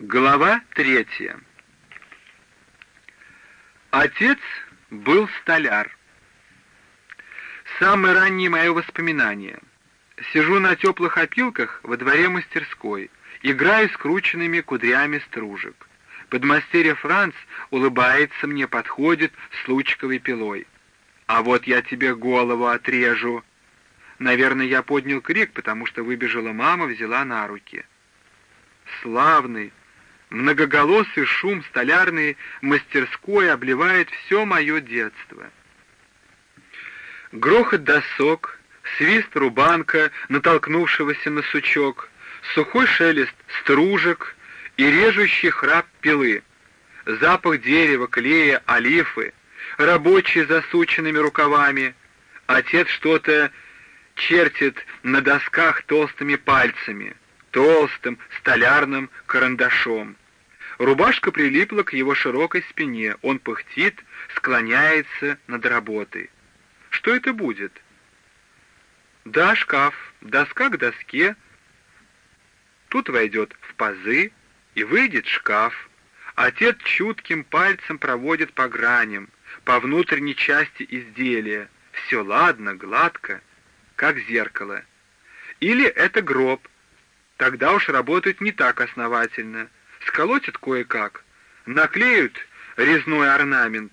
Глава третья. Отец был столяр. Самое раннее мое воспоминание. Сижу на теплых опилках во дворе мастерской, играю скрученными кудрями стружек. Подмастерье Франц улыбается мне, подходит с лучковой пилой. «А вот я тебе голову отрежу!» Наверное, я поднял крик, потому что выбежала мама, взяла на руки. Славный, Многоголосый шум столярной мастерской обливает все мое детство. Грохот досок, свист рубанка, натолкнувшегося на сучок, сухой шелест стружек и режущий храп пилы, запах дерева, клея, олифы, рабочие засученными рукавами. Отец что-то чертит на досках толстыми пальцами — толстым столярным карандашом. Рубашка прилипла к его широкой спине, он пыхтит, склоняется над работой. Что это будет? Да, шкаф, доска к доске. Тут войдет в пазы и выйдет шкаф. Отец чутким пальцем проводит по граням, по внутренней части изделия. Все ладно, гладко, как зеркало. Или это гроб, Тогда уж работают не так основательно. Сколотят кое-как, наклеют резной орнамент.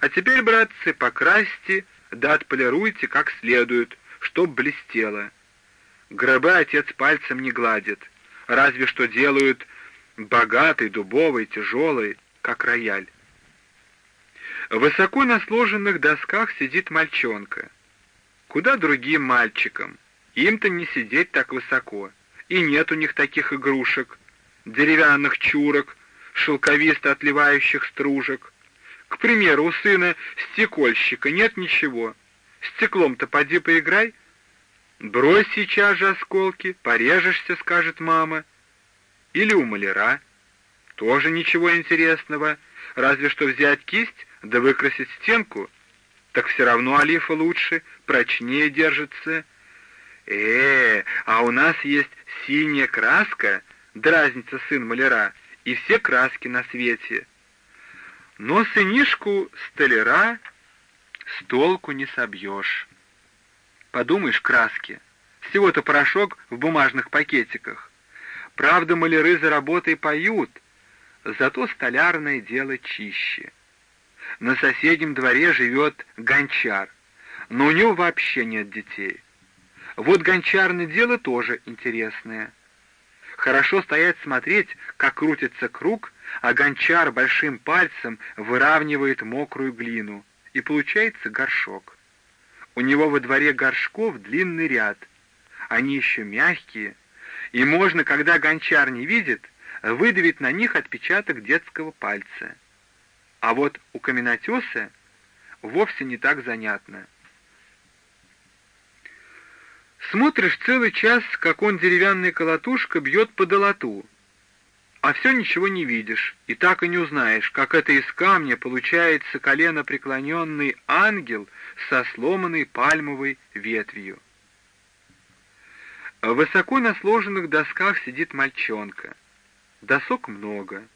А теперь, братцы, покрасьте, да отполируйте как следует, чтоб блестело. Гробы отец пальцем не гладит, разве что делают богатый, дубовый, тяжелый, как рояль. Высоко на сложенных досках сидит мальчонка. Куда другим мальчикам? Им-то не сидеть так высоко и нет у них таких игрушек, деревянных чурок, шелковисто отливающих стружек. К примеру, у сына стекольщика нет ничего. Стеклом-то поди поиграй. Брось сейчас же осколки, порежешься, скажет мама. Или у маляра. Тоже ничего интересного, разве что взять кисть да выкрасить стенку. Так все равно олифа лучше, прочнее держится. Э, а у нас есть синяя краска, дразнится сын маляра, и все краски на свете. Но сынишку столяра с толку не собьешь. Подумаешь, краски. Всего-то порошок в бумажных пакетиках. Правда, маляры за работой поют, зато столярное дело чище. На соседнем дворе живет гончар, но у него вообще нет детей. Вот гончарное дело тоже интересное. Хорошо стоять смотреть, как крутится круг, а гончар большим пальцем выравнивает мокрую глину, и получается горшок. У него во дворе горшков длинный ряд. Они еще мягкие, и можно, когда гончар не видит, выдавить на них отпечаток детского пальца. А вот у каменотеса вовсе не так занятно. Смотришь целый час, как он деревянной колотушкой бьет по долоту, а все ничего не видишь, и так и не узнаешь, как это из камня получается колено преклоненный ангел со сломанной пальмовой ветвью. Высоко на сложенных досках сидит мальчонка. Досок много.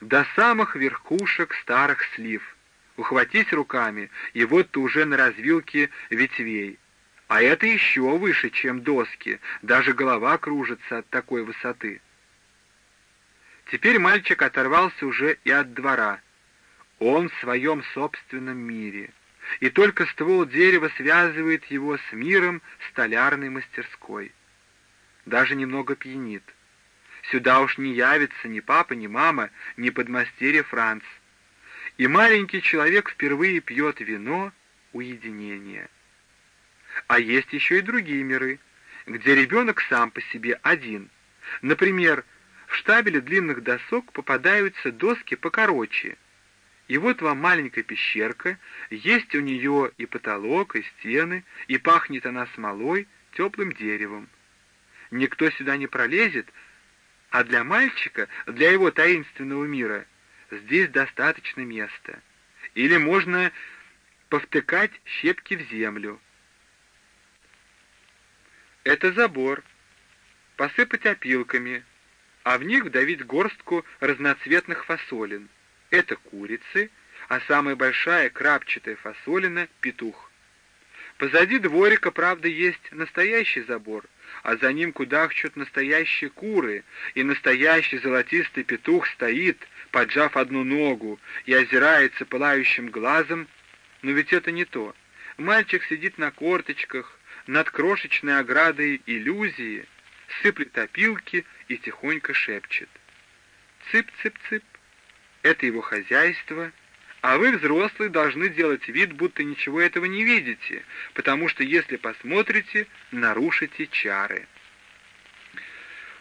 До самых верхушек старых слив. Ухватись руками, и вот ты уже на развилке ветвей. А это еще выше, чем доски, даже голова кружится от такой высоты. Теперь мальчик оторвался уже и от двора. Он в своем собственном мире, и только ствол дерева связывает его с миром столярной мастерской. Даже немного пьянит. Сюда уж не явится ни папа, ни мама, ни подмастерье Франц. И маленький человек впервые пьет вино уединения. А есть еще и другие миры, где ребенок сам по себе один. Например, в штабеле длинных досок попадаются доски покороче. И вот вам маленькая пещерка, есть у нее и потолок, и стены, и пахнет она смолой, теплым деревом. Никто сюда не пролезет, а для мальчика, для его таинственного мира, здесь достаточно места. Или можно повтыкать щепки в землю, это забор. Посыпать опилками. а в них вдавить горстку разноцветных фасолин. Это курицы, а самая большая крапчатая фасолина — петух. Позади дворика, правда, есть настоящий забор, а за ним кудахчут настоящие куры, и настоящий золотистый петух стоит, поджав одну ногу, и озирается пылающим глазом, но ведь это не то. Мальчик сидит на корточках, над крошечной оградой иллюзии, сыплет опилки и тихонько шепчет. Цып-цып-цып. Это его хозяйство, а вы, взрослые, должны делать вид, будто ничего этого не видите, потому что если посмотрите, нарушите чары.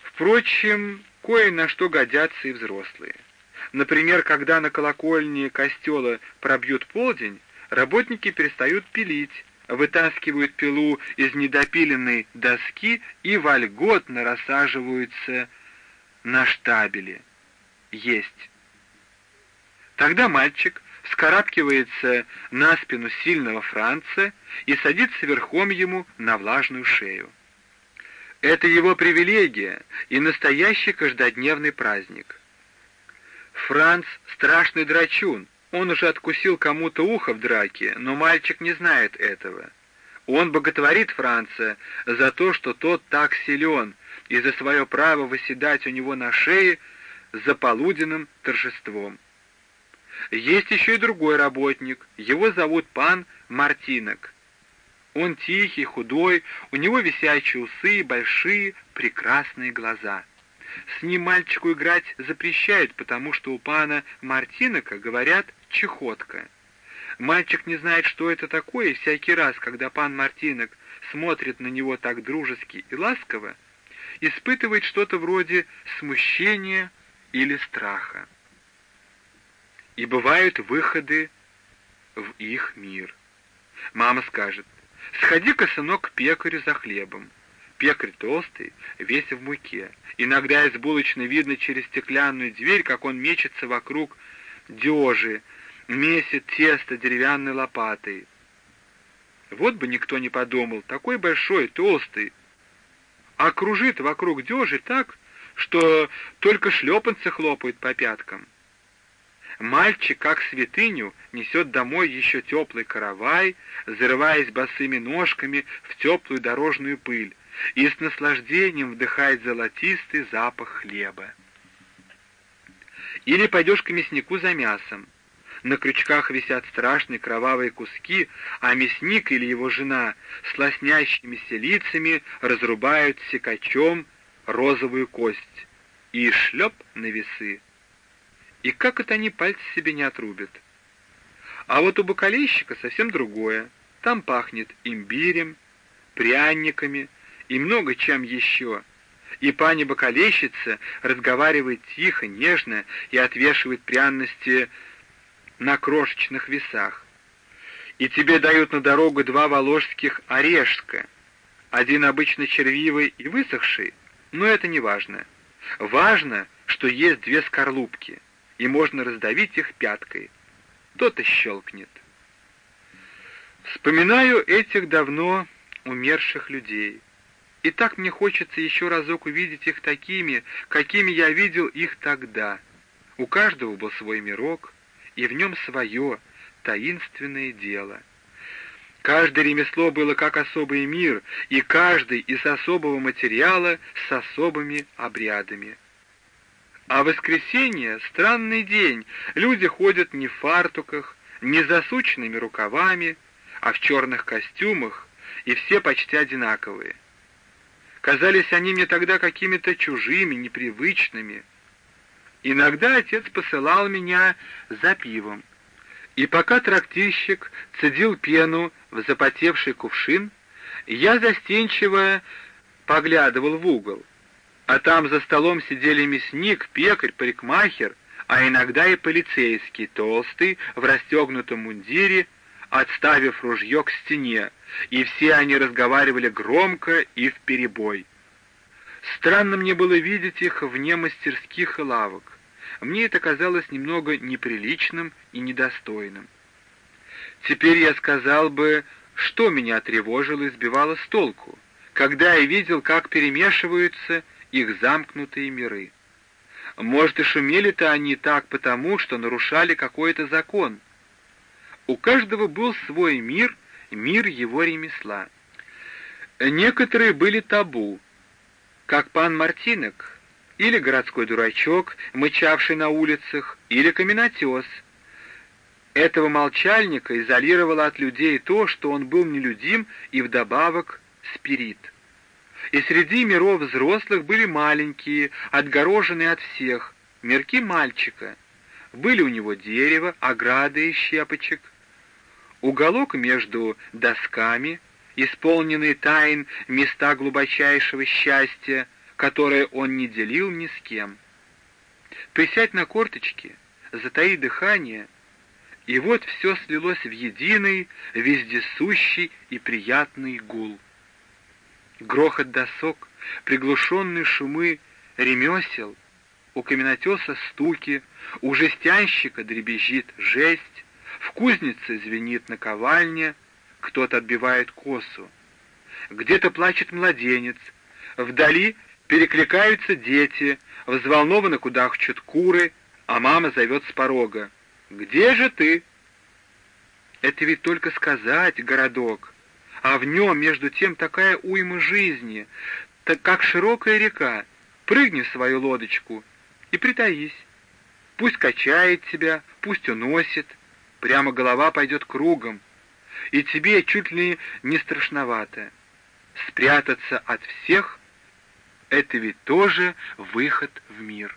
Впрочем, кое на что годятся и взрослые. Например, когда на колокольне костела пробьют полдень, работники перестают пилить, вытаскивают пилу из недопиленной доски и вольготно рассаживаются на штабеле. Есть. Тогда мальчик вскарабкивается на спину сильного Франца и садится верхом ему на влажную шею. Это его привилегия и настоящий каждодневный праздник. Франц — страшный драчун, он уже откусил кому-то ухо в драке, но мальчик не знает этого. Он боготворит Франца за то, что тот так силен, и за свое право восседать у него на шее за полуденным торжеством. Есть еще и другой работник, его зовут пан Мартинок. Он тихий, худой, у него висячие усы и большие, прекрасные глаза. С ним мальчику играть запрещают, потому что у пана Мартинока, говорят, чехотка. Мальчик не знает, что это такое, и всякий раз, когда пан Мартинок смотрит на него так дружески и ласково, испытывает что-то вроде смущения или страха и бывают выходы в их мир. Мама скажет, сходи-ка, сынок, к пекарю за хлебом. Пекарь толстый, весь в муке. Иногда из булочной видно через стеклянную дверь, как он мечется вокруг дежи, месит тесто деревянной лопатой. Вот бы никто не подумал, такой большой, толстый, а кружит вокруг дежи так, что только шлепанцы хлопают по пяткам. Мальчик, как святыню, несет домой еще теплый каравай, зарываясь босыми ножками в теплую дорожную пыль, и с наслаждением вдыхает золотистый запах хлеба. Или пойдешь к мяснику за мясом. На крючках висят страшные кровавые куски, а мясник или его жена с лоснящимися лицами разрубают секачом розовую кость. И шлеп на весы. И как это они пальцы себе не отрубят? А вот у бокалейщика совсем другое. Там пахнет имбирем, пряниками и много чем еще. И пани бокалейщица разговаривает тихо, нежно и отвешивает пряности на крошечных весах. И тебе дают на дорогу два воложских орешка, один обычно червивый и высохший, но это не важно. Важно, что есть две скорлупки — и можно раздавить их пяткой. То-то щелкнет. Вспоминаю этих давно умерших людей. И так мне хочется еще разок увидеть их такими, какими я видел их тогда. У каждого был свой мирок, и в нем свое таинственное дело. Каждое ремесло было как особый мир, и каждый из особого материала с особыми обрядами. А воскресенье — странный день. Люди ходят не в фартуках, не засученными рукавами, а в черных костюмах, и все почти одинаковые. Казались они мне тогда какими-то чужими, непривычными. Иногда отец посылал меня за пивом. И пока трактирщик цедил пену в запотевший кувшин, я застенчиво поглядывал в угол а там за столом сидели мясник, пекарь, парикмахер, а иногда и полицейский, толстый, в расстегнутом мундире, отставив ружье к стене, и все они разговаривали громко и вперебой. Странно мне было видеть их вне мастерских и лавок. Мне это казалось немного неприличным и недостойным. Теперь я сказал бы, что меня тревожило и сбивало с толку, когда я видел, как перемешиваются их замкнутые миры. Может, и шумели-то они так потому, что нарушали какой-то закон. У каждого был свой мир, мир его ремесла. Некоторые были табу, как пан Мартинок, или городской дурачок, мычавший на улицах, или каменотес. Этого молчальника изолировало от людей то, что он был нелюдим и вдобавок спирит и среди миров взрослых были маленькие, отгороженные от всех, мирки мальчика. Были у него дерево, ограды и щепочек. Уголок между досками, исполненный тайн места глубочайшего счастья, которое он не делил ни с кем. Присядь на корточки, затаи дыхание, и вот все слилось в единый, вездесущий и приятный гул грохот досок, приглушенные шумы ремесел, у каменотеса стуки, у жестянщика дребезжит жесть, в кузнице звенит наковальня, кто-то отбивает косу. Где-то плачет младенец, вдали перекликаются дети, взволнованно кудахчут куры, а мама зовет с порога. «Где же ты?» Это ведь только сказать, городок а в нем, между тем, такая уйма жизни, так как широкая река. Прыгни в свою лодочку и притаись. Пусть качает тебя, пусть уносит, прямо голова пойдет кругом, и тебе чуть ли не страшновато. Спрятаться от всех — это ведь тоже выход в мир.